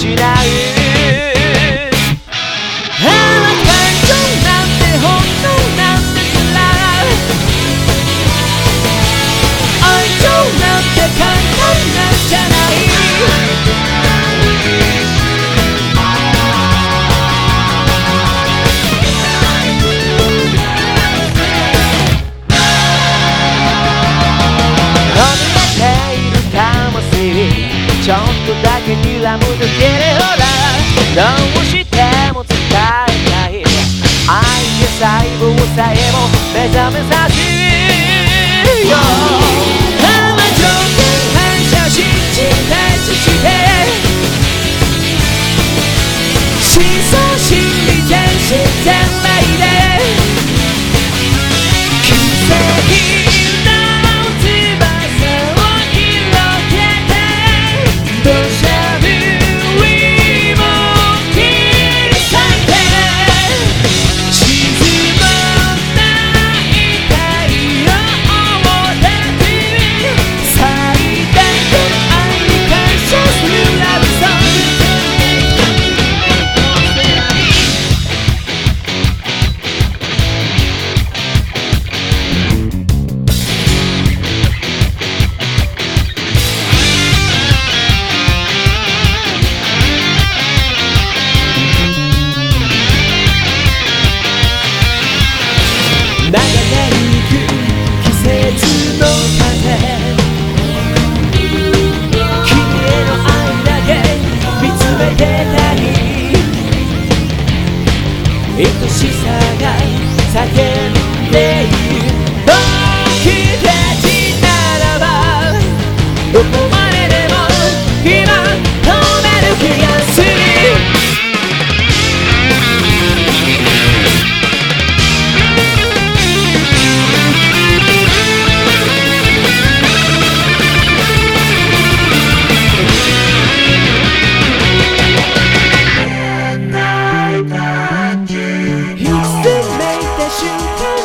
しなけにらむだけでほらどうしても使えない愛や細胞さえも目覚めさしいよ甘条件反射信じないとして真相心理全身全愛しさが叫ぶ Bye.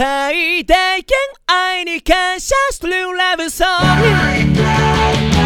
最大限愛に感謝するラブソング。